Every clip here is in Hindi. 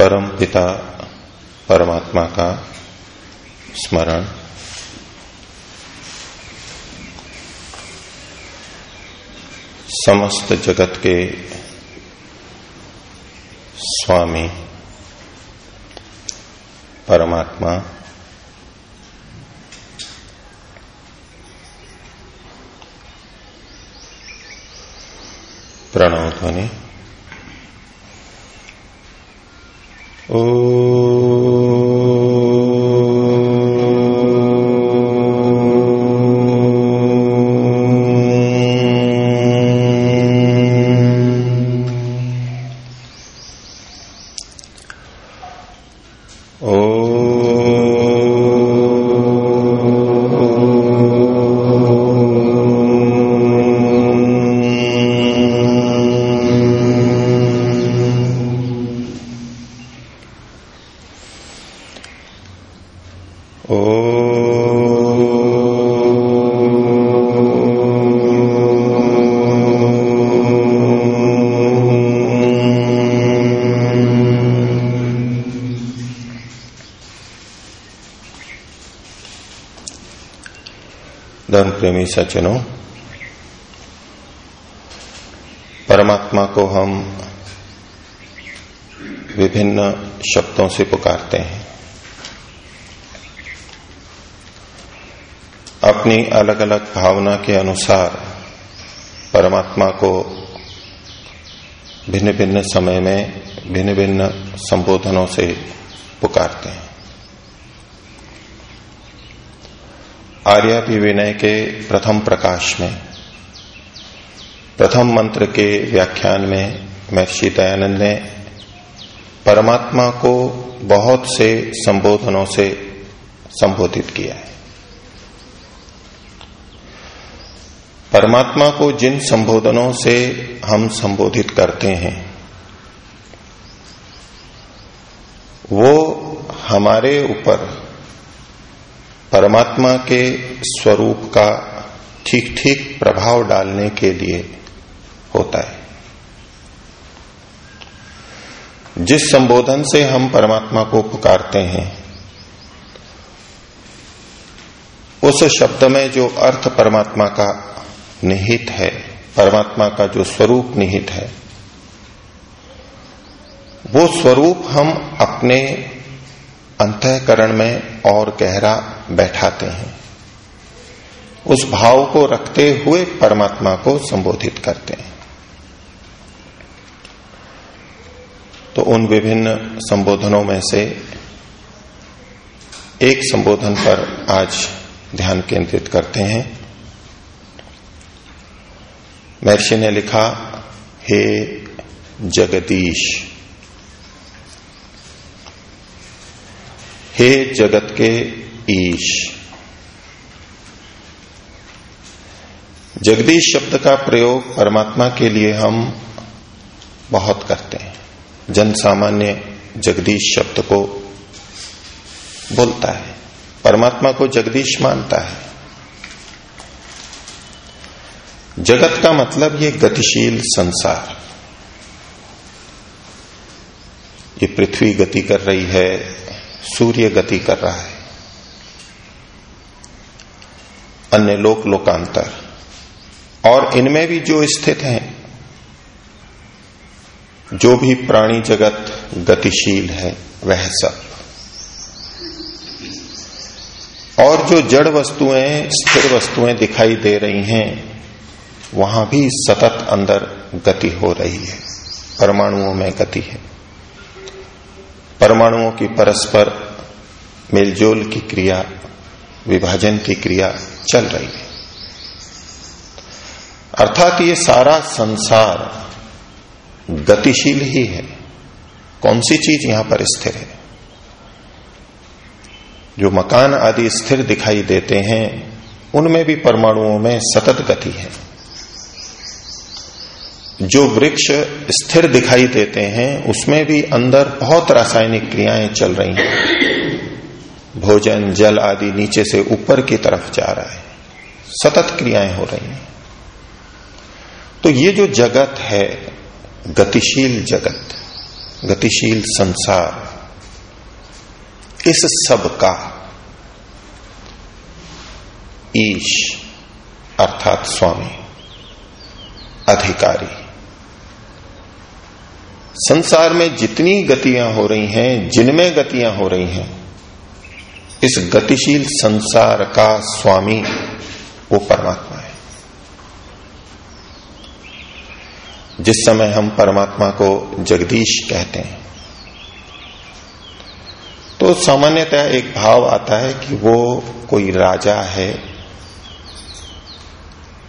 परम पिता परमात्मा का स्मरण। समस्त जगत के स्वामी परमात्मा प्रणव ध्वनि। धर्म प्रेमी सज्जनों परमात्मा को हम विभिन्न शब्दों से पुकारते हैं। अपनी अलग अलग भावना के अनुसार परमात्मा को भिन्न भिन्न समय में भिन्न भिन्न संबोधनों से पुकारते हैं। विनय के प्रथम प्रकाश में, प्रथम मंत्र के व्याख्यान में महर्षि दयानंद ने परमात्मा को बहुत से संबोधनों से संबोधित किया है। परमात्मा को जिन संबोधनों से हम संबोधित करते हैं, वो हमारे ऊपर परमात्मा के स्वरूप का ठीक ठीक प्रभाव डालने के लिए होता है। जिस संबोधन से हम परमात्मा को पुकारते हैं, उस शब्द में जो अर्थ परमात्मा का निहित है, परमात्मा का जो स्वरूप निहित है, वो स्वरूप हम अपने अंतकरण में और गहरा बैठाते हैं। उस भाव को रखते हुए परमात्मा को संबोधित करते हैं। तो उन विभिन्न संबोधनों में से एक संबोधन पर आज ध्यान केंद्रित करते हैं। महर्षि ने लिखा, हे जगदीश हे जगत के ईश। जगदीश शब्द का प्रयोग परमात्मा के लिए हम बहुत करते हैं। जन सामान्य जगदीश शब्द को बोलता है। परमात्मा को जगदीश मानता है। जगत का मतलब ये गतिशील संसार। ये पृथ्वी गति कर रही है सूर्य गति कर रहा है। अन्य लोक लोकांतर। और इनमें भी जो स्थित हैं, जो भी प्राणी जगत गतिशील है, वह सब। और जो जड़ वस्तुएँ, स्थिर वस्तुएँ दिखाई दे रही हैं, वहाँ भी सतत अंदर गति हो रही है, परमाणुओं में गति है। परमाणुओं की परस्पर मेलजोल की क्रिया, विभाजन की क्रिया चल रही है। अर्थात ये सारा संसार गतिशील ही है। कौन सी चीज़ यहाँ पर स्थिर है? जो मकान आदि स्थिर दिखाई देते हैं, उनमें भी परमाणुओं में सतत गति है। जो वृक्ष स्थिर दिखाई देते हैं, उसमें भी अंदर बहुत रासायनिक क्रियाएँ चल रही हैं। भोजन, जल आदि नीचे से ऊपर की तरफ़ जा रहा है। सतत क्रियाएँ हो रही हैं। तो ये जो जगत है, गतिशील जगत, गतिशील संसार, इस सब का ईश, अर्थात स्वामी, अधिकारी। संसार में जितनी गतियाँ हो रही हैं, जिनमें गतियाँ हो रही हैं, इस गतिशील संसार का स्वामी वो परमात्मा है। जिस समय हम परमात्मा को जगदीश कहते हैं तो सामान्यतः एक भाव आता है कि वो कोई राजा है,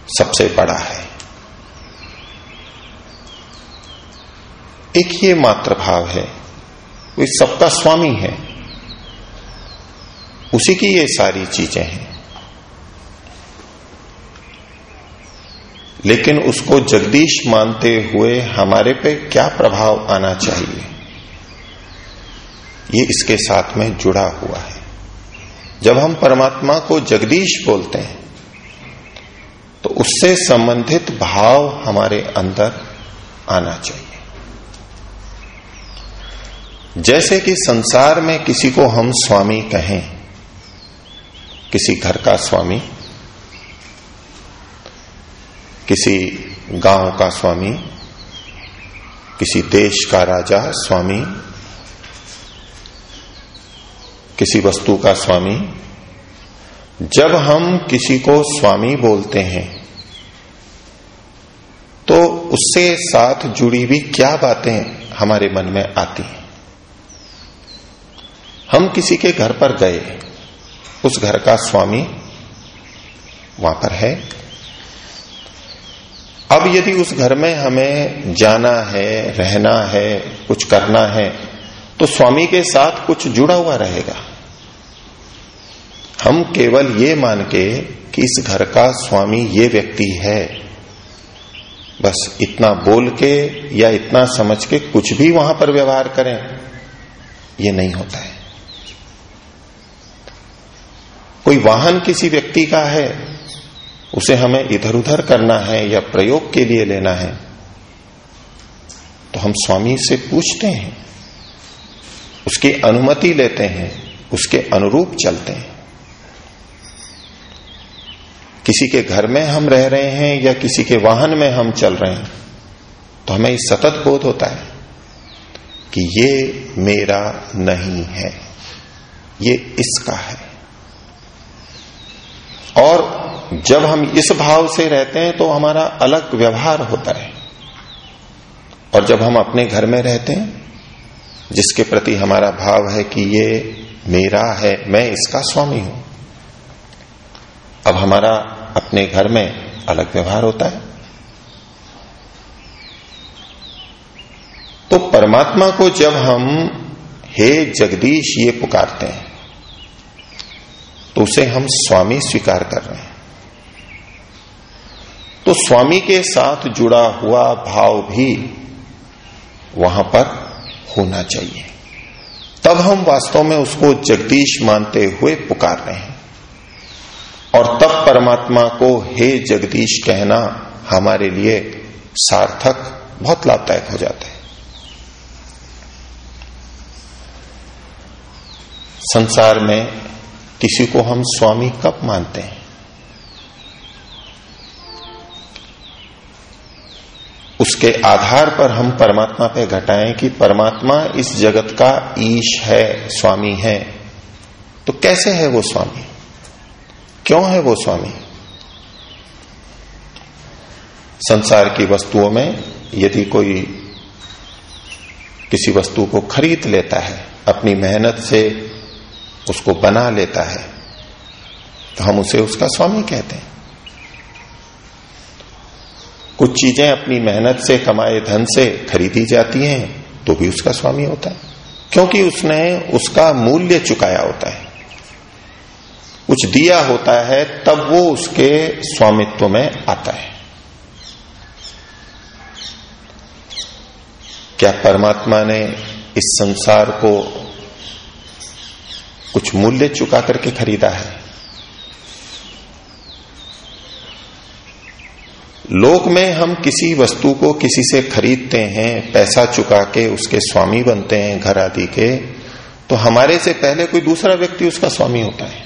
सबसे बड़ा है। एक ये मात्र भाव है, वो इस सबका स्वामी है। उसी की ये सारी चीज़ें हैं। लेकिन उसको जगदीश मानते हुए हमारे पे क्या प्रभाव आना चाहिए? ये इसके साथ में जुड़ा हुआ है। जब हम परमात्मा को जगदीश बोलते हैं तो उससे संबंधित भाव हमारे अंदर आना चाहिए। जैसे कि संसार में किसी को हम स्वामी कहें, किसी घर का स्वामी, किसी गाँव का स्वामी, किसी देश का राजा स्वामी, किसी वस्तु का स्वामी, जब हम किसी को स्वामी बोलते हैं तो उससे साथ जुड़ी हुई क्या बातें हमारे मन में आती हैं? हम किसी के घर पर गए, उस घर का स्वामी वहाँ पर है। अब यदि उस घर में हमें जाना है, रहना है, कुछ करना है तो स्वामी के साथ कुछ जुड़ा हुआ रहेगा। हम केवल ये मान के कि इस घर का स्वामी ये व्यक्ति है। बस इतना बोल के या इतना समझ के कुछ भी वहाँ पर व्यवहार करें, ये नहीं होता है। कोई वाहन किसी व्यक्ति का है, उसे हमें इधर उधर करना है या प्रयोग के लिए लेना है तो हम स्वामी से पूछते हैं, उसकी अनुमति लेते हैं, उसके अनुरूप चलते हैं। किसी के घर में हम रह रहे हैं या किसी के वाहन में हम चल रहे हैं तो हमें सतत बोध होता है कि ये मेरा नहीं है, ये इसका है। और जब हम इस भाव से रहते हैं तो हमारा अलग व्यवहार होता है और जब हम अपने घर में रहते हैं, जिसके प्रति हमारा भाव है कि ये मेरा है, मैं इसका स्वामी हूँ, अब हमारा अपने घर में अलग व्यवहार होता है। तो परमात्मा को जब हम, हे जगदीश, ये पुकारते हैं। तो उसे हम स्वामी स्वीकार कर रहे हैं। तो स्वामी के साथ जुड़ा हुआ भाव भी वहाँ पर होना चाहिए। तब हम वास्तव में उसको जगदीश मानते हुए पुकार रहे हैं। और तब परमात्मा को हे जगदीश कहना हमारे लिए सार्थक, बहुत लाभदायक हो जाता है। संसार में किसी को हम स्वामी कब मानते हैं? उसके आधार पर हम परमात्मा पे घटाएँ कि परमात्मा इस जगत का ईश है, स्वामी है। तो कैसे है वो स्वामी? क्यों है वो स्वामी? संसार की वस्तुओं में यदि कोई किसी वस्तु को खरीद लेता है, अपनी मेहनत से उसको बना लेता है तो हम उसे उसका स्वामी कहते हैं। कुछ चीज़ें अपनी मेहनत से, कमाए धन से खरीदी जाती हैं तो भी उसका स्वामी होता है। क्योंकि उसने उसका मूल्य चुकाया होता है। कुछ दिया होता है, तब वो उसके स्वामित्व में आता है। क्या परमात्मा ने इस संसार को कुछ मूल्य चुका करके खरीदा है। लोक में हम किसी वस्तु को किसी से खरीदते हैं, पैसा चुका के उसके स्वामी बनते हैं घर आदि के तो हमारे से पहले कोई दूसरा व्यक्ति उसका स्वामी होता है,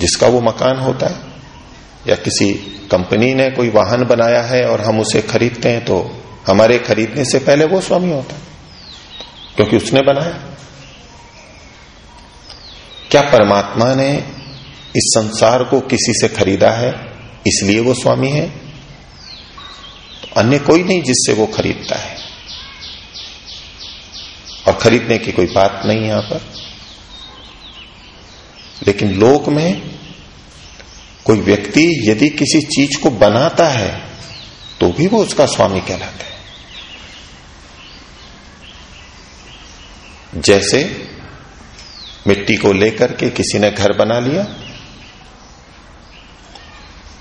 जिसका वो मकान होता है, या किसी कंपनी ने कोई वाहन बनाया है और हम उसे खरीदते हैं तो हमारे खरीदने से पहले वो स्वामी होता है, क्योंकि उसने बनाया। क्या परमात्मा ने इस संसार को किसी से खरीदा है? इसलिए वो स्वामी है? तो अन्य कोई नहीं जिससे वो खरीदता है। और खरीदने की कोई बात नहीं यहाँ पर। लेकिन लोक में कोई व्यक्ति यदि किसी चीज़ को बनाता है तो भी वो उसका स्वामी कहलाता है। जैसे मिट्टी को लेकर के किसी ने घर बना लिया।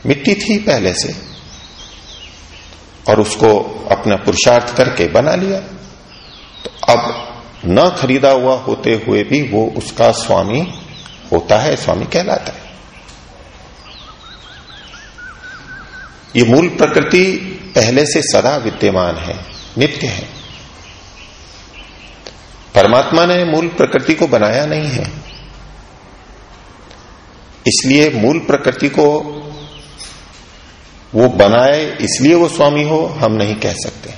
मिट्टी थी पहले से। और उसको अपना पुरुषार्थ करके बना लिया। तो अब न खरीदा हुआ होते हुए भी वो उसका स्वामी होता है, स्वामी कहलाता है। ये मूल प्रकृति पहले से सदा विद्यमान है, नित्य है। परमात्मा ने मूल प्रकृति को बनाया नहीं है। इसलिए मूल प्रकृति को वो बनाए इसलिए वो स्वामी हो, हम नहीं कह सकते।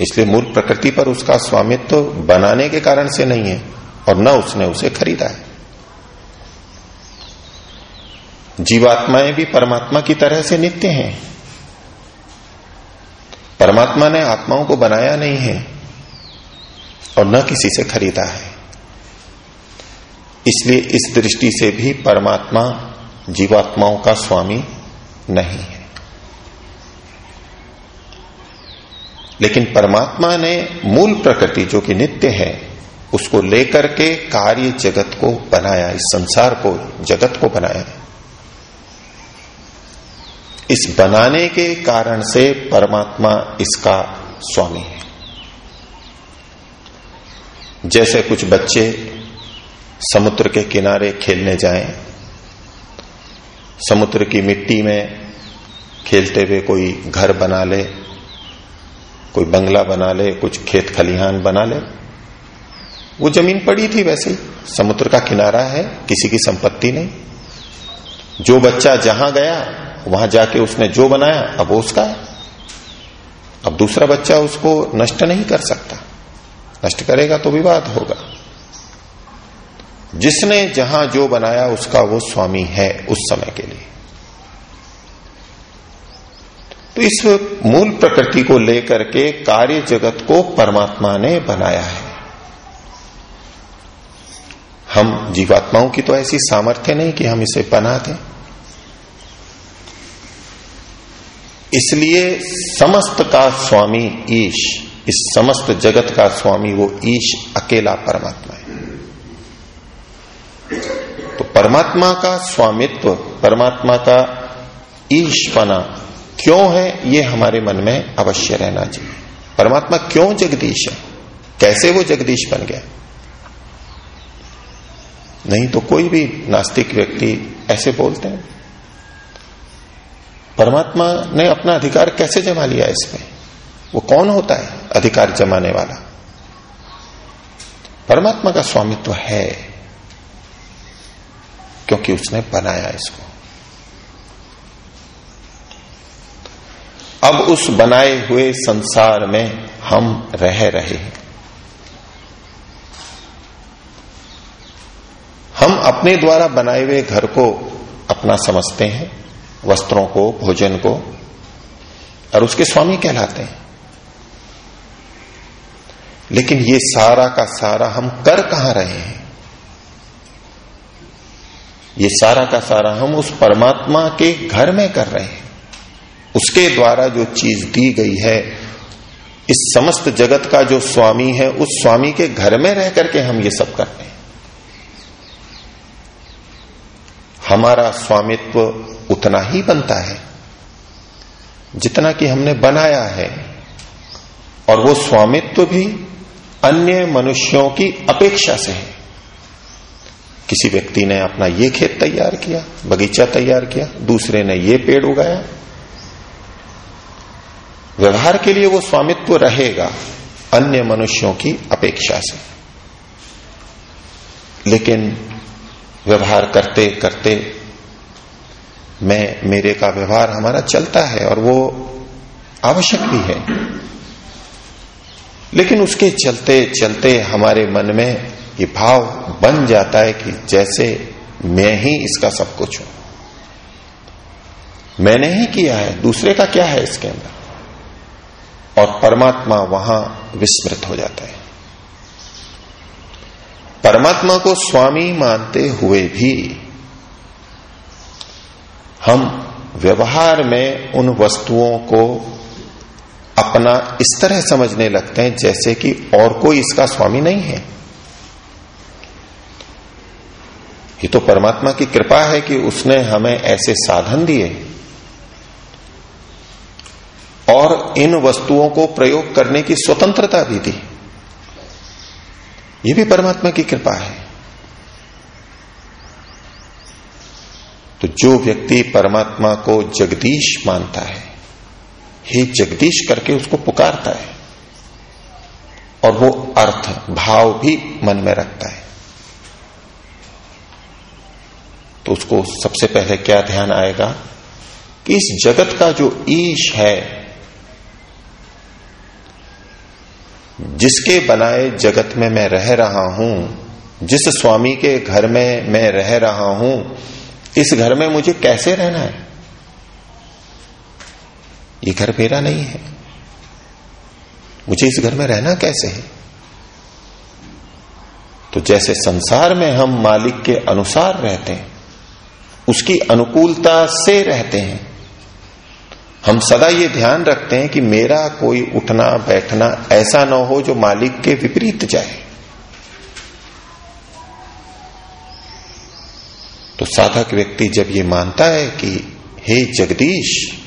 इसलिए मूल प्रकृति पर उसका स्वामित्व तो बनाने के कारण से नहीं है और न उसने उसे खरीदा है। जीवात्माएँ भी परमात्मा की तरह से नित्य हैं। परमात्मा ने आत्माओं को बनाया नहीं है। और न किसी से खरीदा है। इसलिए इस दृष्टि से भी परमात्मा जीवात्माओं का स्वामी नहीं है। लेकिन परमात्मा ने मूल प्रकृति जो कि नित्य है, उसको लेकर के कार्य जगत को बनाया, इस संसार को, जगत को बनाया। इस बनाने के कारण से परमात्मा इसका स्वामी है। जैसे कुछ बच्चे समुद्र के किनारे खेलने जाएँ, समुद्र की मिट्टी में खेलते हुए कोई घर बना ले कोई बंगला बना ले कुछ खेत खलिहान बना ले। वो ज़मीन पड़ी थी वैसे ही समुद्र का किनारा है किसी की संपत्ति नहीं। जो बच्चा जहाँ गया वहाँ जाके उसने जो बनाया अब वो उसका है। अब दूसरा बच्चा उसको नष्ट नहीं कर सकता। नष्ट करेगा तो विवाद होगा। जिसने जहाँ जो बनाया उसका वो स्वामी है उस समय के लिए। तो इस मूल प्रकृति को लेकर के कार्य जगत को परमात्मा ने बनाया है। हम जीवात्माओं की तो ऐसी सामर्थ्य नहीं कि हम इसे बना दें। इसलिए समस्त का स्वामी ईश इस समस्त जगत का स्वामी वो ईश अकेला परमात्मा है। तो परमात्मा का स्वामित्व, परमात्मा का ईशपना क्यों है, ये हमारे मन में अवश्य रहना चाहिए। परमात्मा क्यों जगदीश है? कैसे वो जगदीश बन गया? नहीं तो कोई भी नास्तिक व्यक्ति ऐसे बोलते हैं। परमात्मा ने अपना अधिकार कैसे जमा लिया इसमें? वो कौन होता है? अधिकार जमाने वाला। परमात्मा का स्वामित्व है, क्योंकि उसने बनाया इसको। अब उस बनाए हुए संसार में हम रह रहे हैं। हम अपने द्वारा बनाए हुए घर को अपना समझते हैं, वस्त्रों को, भोजन को, और उसके स्वामी कहलाते हैं। लेकिन ये सारा का सारा हम कर कहाँ रहे हैं? ये सारा का सारा हम उस परमात्मा के घर में कर रहे हैं। उसके द्वारा जो चीज़ दी गई है, इस समस्त जगत का जो स्वामी है, उस स्वामी के घर में रह करके हम ये सब करते हैं। हमारा स्वामित्व उतना ही बनता है, जितना कि हमने बनाया है। और वो स्वामित्व भी अन्य मनुष्यों की अपेक्षा से है। किसी व्यक्ति ने अपना ये खेत तैयार किया, बगीचा तैयार किया, दूसरे ने ये पेड़ उगाया। व्यवहार के लिए वो स्वामित्व रहेगा, अन्य मनुष्यों की अपेक्षा से। लेकिन व्यवहार करते करते मैं, मेरे का व्यवहार हमारा चलता है और वो आवश्यक भी है। लेकिन उसके चलते चलते हमारे मन में ये भाव बन जाता है कि जैसे मैं ही इसका सब कुछ हूँ। मैंने ही किया है, दूसरे का क्या है इसके अंदर? और परमात्मा वहाँ विस्मृत हो जाता है। परमात्मा को स्वामी मानते हुए भी हम व्यवहार में उन वस्तुओं को अपना इस तरह समझने लगते हैं जैसे कि और कोई इसका स्वामी नहीं है। ये तो परमात्मा की कृपा है कि उसने हमें ऐसे साधन दिए और इन वस्तुओं को प्रयोग करने की स्वतंत्रता भी दी। ये भी परमात्मा की कृपा है। तो जो व्यक्ति परमात्मा को जगदीश मानता है हे जगदीश करके उसको पुकारता है। और वो अर्थ, भाव भी मन में रखता है। तो उसको सबसे पहले क्या ध्यान आएगा? कि इस जगत का जो ईश है, जिसके बनाए जगत में मैं रह रहा हूँ, जिस स्वामी के घर में मैं रह रहा हूँ, इस घर में मुझे कैसे रहना है? ये घर मेरा नहीं है। मुझे इस घर में रहना कैसे है? तो जैसे संसार में हम मालिक के अनुसार रहते हैं, उसकी अनुकूलता से रहते हैं, हम सदा ये ध्यान रखते हैं कि मेरा कोई उठना, बैठना ऐसा ना हो जो मालिक के विपरीत जाए। तो साधक व्यक्ति जब ये मानता है कि, हे जगदीश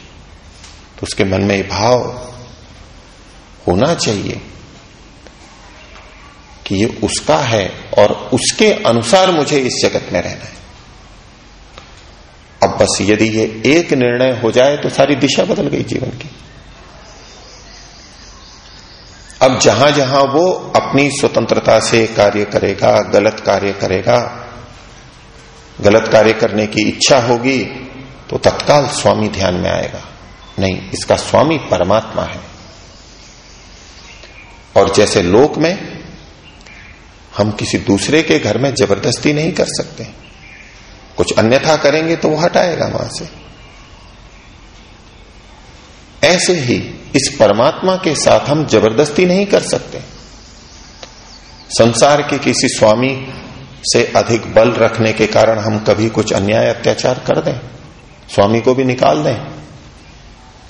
तो उसके मन में भाव होना चाहिए कि ये उसका है और उसके अनुसार मुझे इस जगत में रहना है। अब बस यदि ये एक निर्णय हो जाए तो सारी दिशा बदल गई जीवन की। अब जहाँ जहाँ वो अपनी स्वतंत्रता से कार्य करेगा, गलत कार्य करेगा, गलत कार्य करने की इच्छा होगी तो तत्काल स्वामी ध्यान में आएगा। नहीं, इसका स्वामी परमात्मा है। और जैसे लोक में हम किसी दूसरे के घर में ज़बरदस्ती नहीं कर सकते, कुछ अन्यथा करेंगे तो वो हटाएगा वहाँ से। ऐसे ही इस परमात्मा के साथ हम ज़बरदस्ती नहीं कर सकते। संसार के किसी स्वामी से अधिक बल रखने के कारण हम कभी कुछ अन्याय अत्याचार कर दें, स्वामी को भी निकाल दें।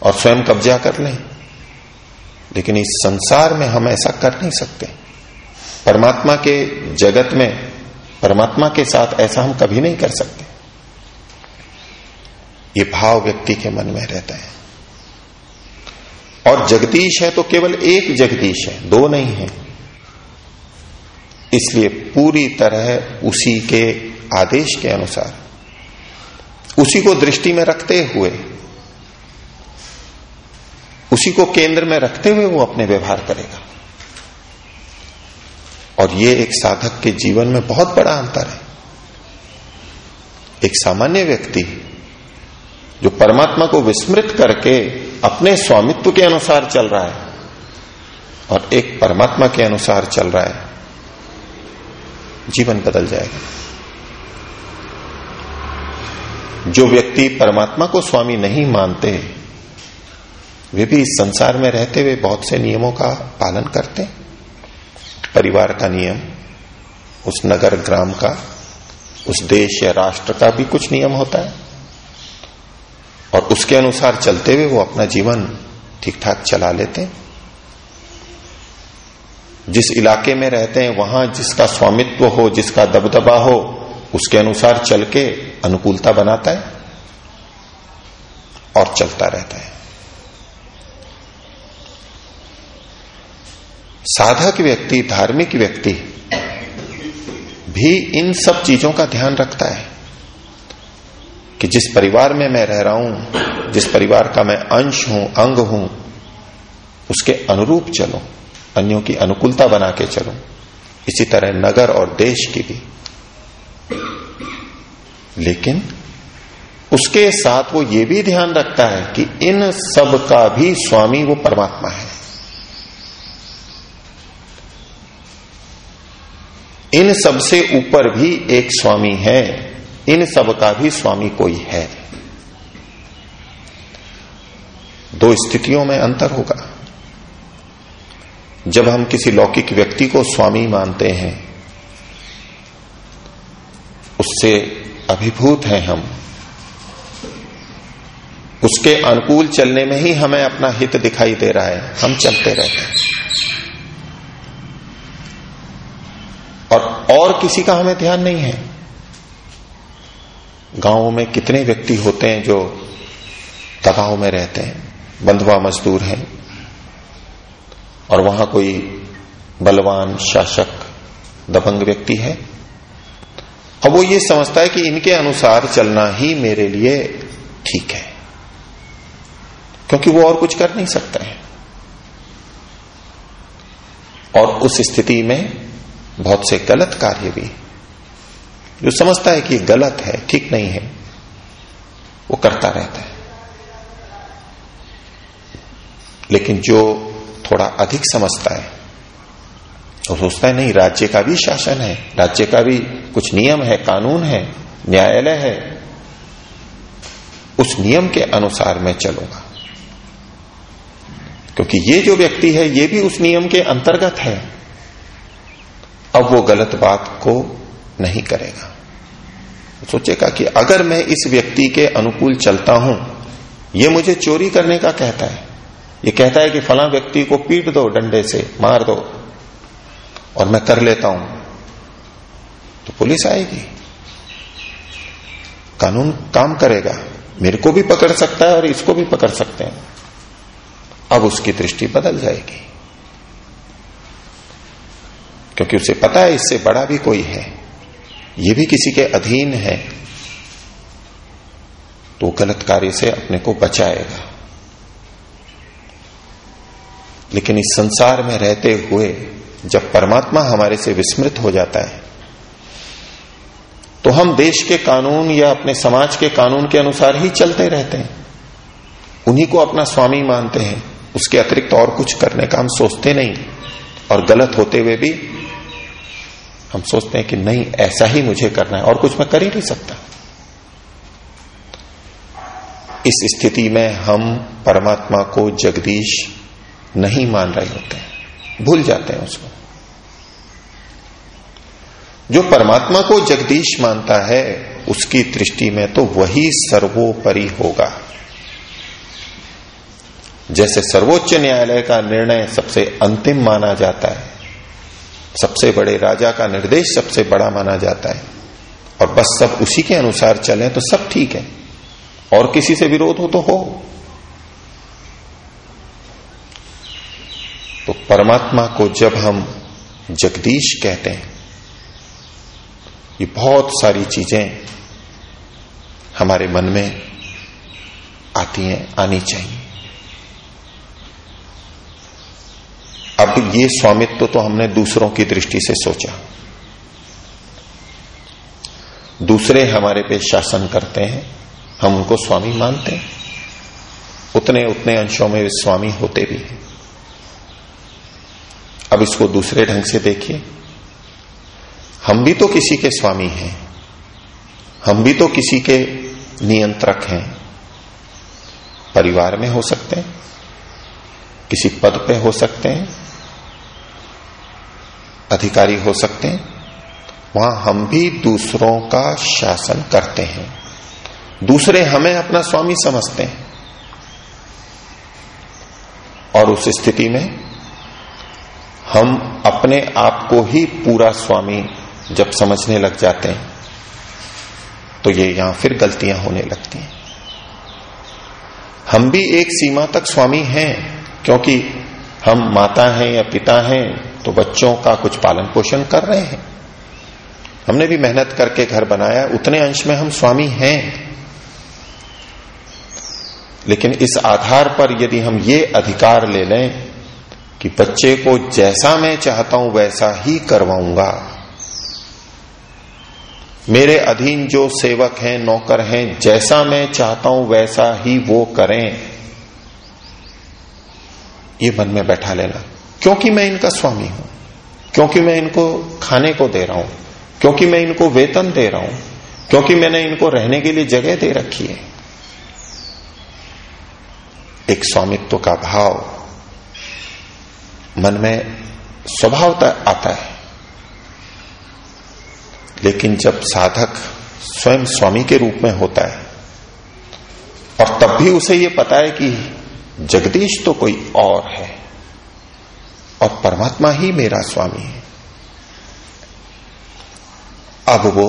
और स्वयं कब्जा कर लें? लेकिन इस संसार में हम ऐसा कर नहीं सकते। परमात्मा के जगत में, परमात्मा के साथ ऐसा हम कभी नहीं कर सकते। ये भाव व्यक्ति के मन में रहता है। और जगदीश है तो केवल एक जगदीश है, दो नहीं है। इसलिए पूरी तरह उसी के आदेश के अनुसार, उसी को दृष्टि में रखते हुए उसी को केंद्र में रखते हुए वो अपने व्यवहार करेगा। और ये एक साधक के जीवन में बहुत बड़ा अंतर है। एक सामान्य व्यक्ति जो परमात्मा को विस्मृत करके अपने स्वामित्व के अनुसार चल रहा है और एक परमात्मा के अनुसार चल रहा है, जीवन बदल जाएगा। जो व्यक्ति परमात्मा को स्वामी नहीं मानते वे भी इस संसार में रहते हुए बहुत से नियमों का पालन करते हैं। परिवार का नियम, उस नगर ग्राम का, उस देश या राष्ट्र का भी कुछ नियम होता है। और उसके अनुसार चलते हुए वो अपना जीवन ठीक ठाक चला लेते हैं। जिस इलाके में रहते हैं, वहाँ जिसका स्वामित्व हो, जिसका दबदबा हो, उसके अनुसार चल के अनुकूलता बनाता है और चलता रहता है। साधक व्यक्ति, धार्मिक व्यक्ति भी इन सब चीज़ों का ध्यान रखता है कि जिस परिवार में मैं रह रहा हूँ, जिस परिवार का मैं अंश हूँ, अंग हूँ, उसके अनुरूप चलो, अन्यों की अनुकूलता बना के चलो। इसी तरह नगर और देश की भी। लेकिन उसके साथ वो ये भी ध्यान रखता है कि इन सब का भी स्वामी वो परमात्मा है। इन सबसे ऊपर भी एक स्वामी है, इन सब का भी स्वामी कोई है। दो स्थितियों में अंतर होगा। जब हम किसी लौकिक व्यक्ति को स्वामी मानते हैं, उससे अभिभूत हैं हम। उसके अनुकूल चलने में ही हमें अपना हित दिखाई दे रहा है। हम चलते रहते हैं। और और किसी का हमें ध्यान नहीं है। गाँवों में कितने व्यक्ति होते हैं जो दबाव में रहते हैं, बंधुआ मजदूर हैं, और वहाँ कोई बलवान, शासक, दबंग व्यक्ति है? अब वो ये समझता है कि इनके अनुसार चलना ही मेरे लिए ठीक है, क्योंकि वो और कुछ कर नहीं सकता है। और उस स्थिति में बहुत से गलत कार्य भी जो समझता है कि गलत है, ठीक नहीं है, वो करता रहता है। लेकिन जो थोड़ा अधिक समझता है तो सोचता है, नहीं, राज्य का भी शासन है, राज्य का भी कुछ नियम है, कानून है, न्यायालय है। उस नियम के अनुसार मैं चलूँगा। क्योंकि ये जो व्यक्ति है, ये भी उस नियम के अंतर्गत है। अब वो गलत बात को नहीं करेगा। सोचेगा कि अगर मैं इस व्यक्ति के अनुकूल चलता हूँ, ये मुझे चोरी करने का कहता है। ये कहता है कि फला व्यक्ति को पीट दो, डंडे से मार दो और मैं कर लेता हूँ। तो पुलिस आएगी। कानून काम करेगा। मेरे को भी पकड़ सकता है और इसको भी पकड़ सकते हैं। अब उसकी दृष्टि बदल जाएगी। क्योंकि उसे पता है इससे बड़ा भी कोई है। ये भी किसी के अधीन है। तो गलत कार्य से अपने को बचाएगा। लेकिन इस संसार में रहते हुए जब परमात्मा हमारे से विस्मृत हो जाता है तो हम देश के कानून या अपने समाज के कानून के अनुसार ही चलते रहते हैं। उन्हीं को अपना स्वामी मानते हैं। उसके अतिरिक्त और कुछ करने का हम सोचते नहीं। और गलत होते हुए भी हम सोचते हैं कि नहीं, ऐसा ही मुझे करना है, और कुछ मैं कर ही नहीं सकता। इस स्थिति में हम परमात्मा को जगदीश नहीं मान रहे होते हैं। भूल जाते हैं उसको। जो परमात्मा को जगदीश मानता है, उसकी दृष्टि में तो वही सर्वोपरि होगा। जैसे सर्वोच्च न्यायालय का निर्णय सबसे अंतिम माना जाता है सबसे बड़े राजा का निर्देश सबसे बड़ा माना जाता है। और बस सब उसी के अनुसार चले तो सब ठीक है। और किसी से विरोध हो तो हो। तो परमात्मा को जब हम जगदीश कहते हैं, ये बहुत सारी चीज़ें हमारे मन में आती हैं, आनी चाहिए। अब ये स्वामित्व तो हमने दूसरों की दृष्टि से सोचा। दूसरे हमारे पे शासन करते हैं, हम उनको स्वामी मानते हैं। उतने उतने अंशों में स्वामी होते भी हैं। अब इसको दूसरे ढंग से देखिए। हम भी तो किसी के स्वामी हैं। हम भी तो किसी के नियंत्रक हैं। परिवार में हो सकते हैं, किसी पद पे हो सकते हैं अधिकारी हो सकते हैं। वहाँ हम भी दूसरों का शासन करते हैं। दूसरे हमें अपना स्वामी समझते हैं। और उस स्थिति में हम अपने आप को ही पूरा स्वामी जब समझने लग जाते हैं तो ये यहाँ फिर गलतियाँ होने लगती हैं। हम भी एक सीमा तक स्वामी हैं, क्योंकि हम माता हैं या पिता हैं तो बच्चों का कुछ पालन पोषण कर रहे हैं। हमने भी मेहनत करके घर बनाया, उतने अंश में हम स्वामी हैं। लेकिन इस आधार पर यदि हम ये अधिकार ले लें कि बच्चे को जैसा मैं चाहता हूँ, वैसा ही करवाऊँगा। मेरे अधीन जो सेवक हैं, नौकर हैं, जैसा मैं चाहता हूँ, वैसा ही वो करें। ये मन में बैठा लेना। क्योंकि मैं इनका स्वामी हूँ, क्योंकि मैं इनको खाने को दे रहा हूँ, क्योंकि मैं इनको वेतन दे रहा हूँ, क्योंकि मैंने इनको रहने के लिए जगह दे रखी है। एक स्वामित्व का भाव मन में स्वभावता आता है। लेकिन जब साधक स्वयं स्वामी के रूप में होता है, और तब भी उसे यह पता है कि जगदीश तो कोई और है। और परमात्मा ही मेरा स्वामी है। अब वो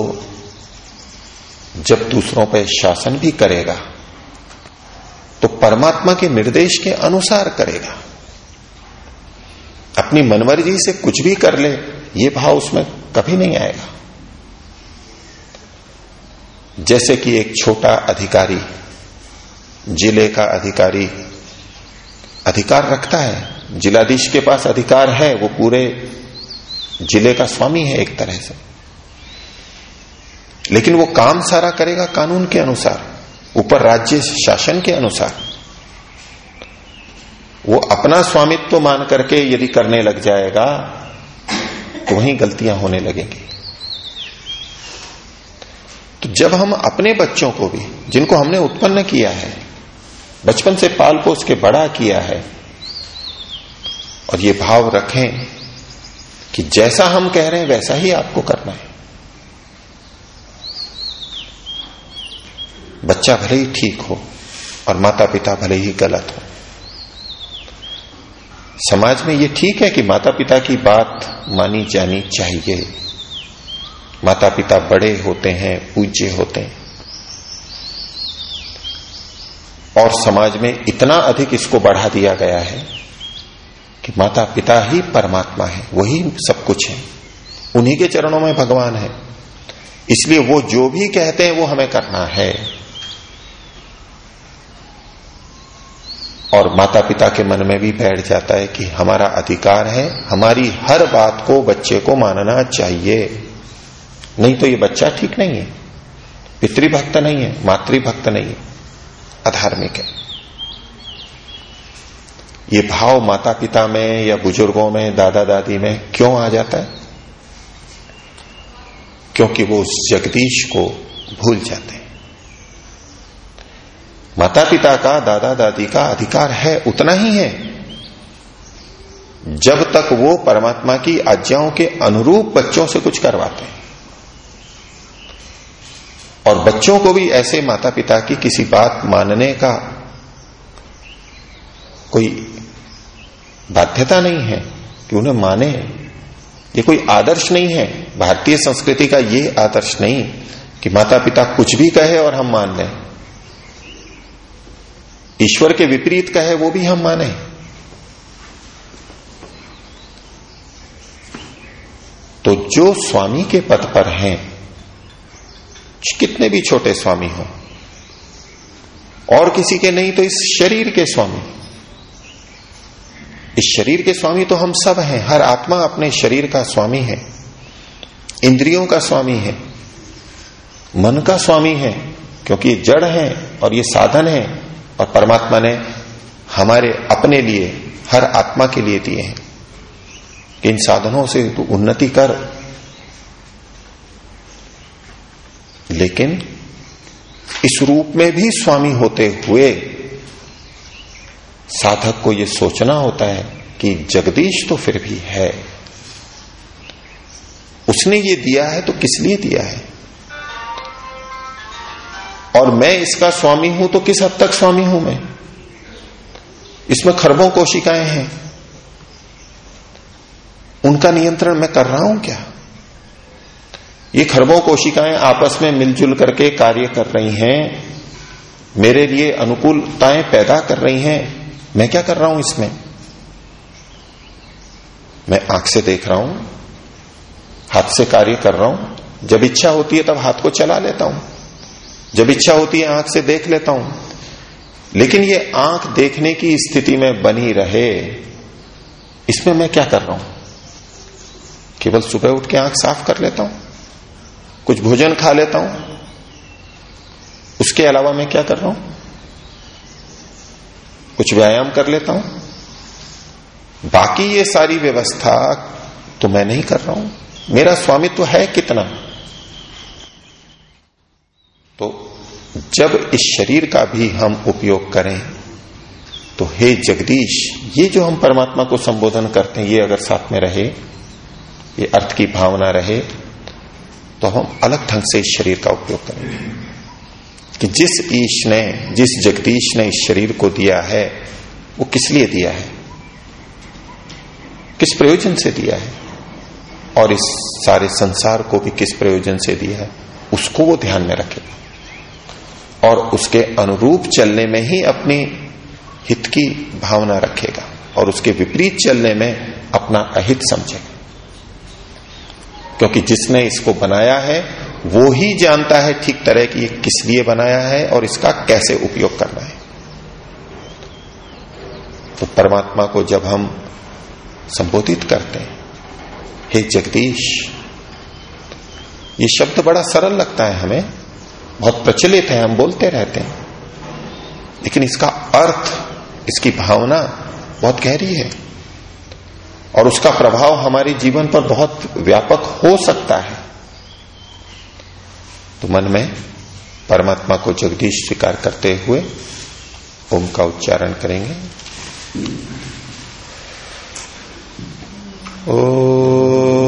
जब दूसरों पर शासन भी करेगा तो परमात्मा के निर्देश के अनुसार करेगा। अपनी मनमर्जी से कुछ भी कर ले, ये भाव उसमें कभी नहीं आएगा। जैसे कि एक छोटा अधिकारी, ज़िले का अधिकारी अधिकार रखता है जिलाधीश के पास अधिकार है, वो पूरे ज़िले का स्वामी है एक तरह से। लेकिन वो काम सारा करेगा कानून के अनुसार, ऊपर राज्य शासन के अनुसार। वो अपना स्वामित्व मान करके यदि करने लग जाएगा तो वहीं गलतियाँ होने लगेंगी। तो जब हम अपने बच्चों को भी, जिनको हमने उत्पन्न किया है, बचपन से पाल पोस के बड़ा किया है और ये भाव रखें कि जैसा हम कह रहे हैं, वैसा ही आपको करना है। बच्चा भले ही ठीक हो और माता पिता भले ही गलत हो। समाज में ये ठीक है कि माता पिता की बात मानी जानी चाहिए। माता पिता बड़े होते हैं, पूज्य होते हैं। और समाज में इतना अधिक इसको बढ़ा दिया गया है कि माता पिता ही परमात्मा है, वही सब कुछ है। उन्हीं के चरणों में भगवान है। इसलिए वो जो भी कहते हैं, वो हमें करना है। और माता पिता के मन में भी बैठ जाता है कि हमारा अधिकार है, हमारी हर बात को बच्चे को मानना चाहिए। नहीं तो ये बच्चा ठीक नहीं है। पितृभक्त नहीं है, मातृभक्त नहीं है। अधार्मिक है। ये भाव माता पिता में या बुज़ुर्गों में दादा दादी में क्यों आ जाता है? क्योंकि वो उस जगदीश को भूल जाते हैं। माता पिता का दादा दादी का अधिकार है, उतना ही है। जब तक वो परमात्मा की आज्ञाओं के अनुरूप बच्चों से कुछ करवाते हैं। और बच्चों को भी ऐसे माता पिता की किसी बात मानने का कोई बाध्यता नहीं है कि उन्हें माने। ये कोई आदर्श नहीं है। भारतीय संस्कृति का ये आदर्श नहीं कि माता पिता कुछ भी कहे और हम मान लें। ईश्वर के विपरीत कहे, वो भी हम माने। तो जो स्वामी के पद पर हैं, कितने भी छोटे स्वामी हो, और किसी के नहीं तो इस शरीर के स्वामी। इस शरीर के स्वामी तो हम सब हैं, हर आत्मा अपने शरीर का स्वामी है, इंद्रियों का स्वामी है, मन का स्वामी है, क्योंकि ये जड़ है और ये साधन है, और परमात्मा ने हमारे अपने लिए हर आत्मा के लिए दिए हैं। कि इन साधनों से तो उन्नति कर। लेकिन इस रूप में भी स्वामी होते हुए साधक को यह सोचना होता है कि जगदीश तो फिर भी है। उसने ये दिया है तो किस लिए दिया है? और मैं इसका स्वामी हूँ तो किस हद तक स्वामी हूँ मैं? इसमें खरबों कोशिकाएँ हैं। उनका नियंत्रण मैं कर रहा हूँ क्या? ये खरबों कोशिकाएँ आपस में मिलजुल करके कार्य कर रही हैं, मेरे लिए अनुकूलताएँ पैदा कर रही हैं। मैं क्या कर रहा हूँ इसमें? मैं आँख से देख रहा हूँ, हाथ से कार्य कर रहा हूँ। जब इच्छा होती है तब हाथ को चला लेता हूँ। जब इच्छा होती है आँख से देख लेता हूँ। लेकिन ये आँख देखने की स्थिति में बनी रहे, इसमें मैं क्या कर रहा हूँ? केवल सुबह उठ के आँख साफ़ कर लेता हूँ, कुछ भोजन खा लेता हूँ। उसके अलावा मैं क्या कर रहा हूँ? कुछ व्यायाम कर लेता हूँ। बाकी ये सारी व्यवस्था तो मैं नहीं कर रहा हूँ। मेरा स्वामित्व है कितना? तो जब इस शरीर का भी हम उपयोग करें तो हे जगदीश, ये जो हम परमात्मा को संबोधन करते हैं, ये अगर साथ में रहे, ये अर्थ की भावना रहे तो हम अलग ढंग से इस शरीर का उपयोग करेंगे। कि जिस ईश ने, जिस जगदीश ने इस शरीर को दिया है, वो किस लिए दिया है? किस प्रयोजन से दिया है? और इस सारे संसार को भी किस प्रयोजन से दिया है? उसको वो ध्यान में रखे। और उसके अनुरूप चलने में ही अपनी हित की भावना रखेगा और उसके विपरीत चलने में अपना अहित समझेगा। क्योंकि जिसने इसको बनाया है वो ही जानता है ठीक तरह कि ये किस लिए बनाया है और इसका कैसे उपयोग करना है। तो परमात्मा को जब हम संबोधित करते हैं, हे जगदीश, ये शब्द बड़ा सरल लगता है हमें, बहुत प्रचलित है, हम बोलते रहते हैं। लेकिन इसका अर्थ, इसकी भावना बहुत गहरी है। और उसका प्रभाव हमारे जीवन पर बहुत व्यापक हो सकता है। तो मन में परमात्मा को जगदीश स्वीकार करते हुए ओम का उच्चारण करेंगे। ओ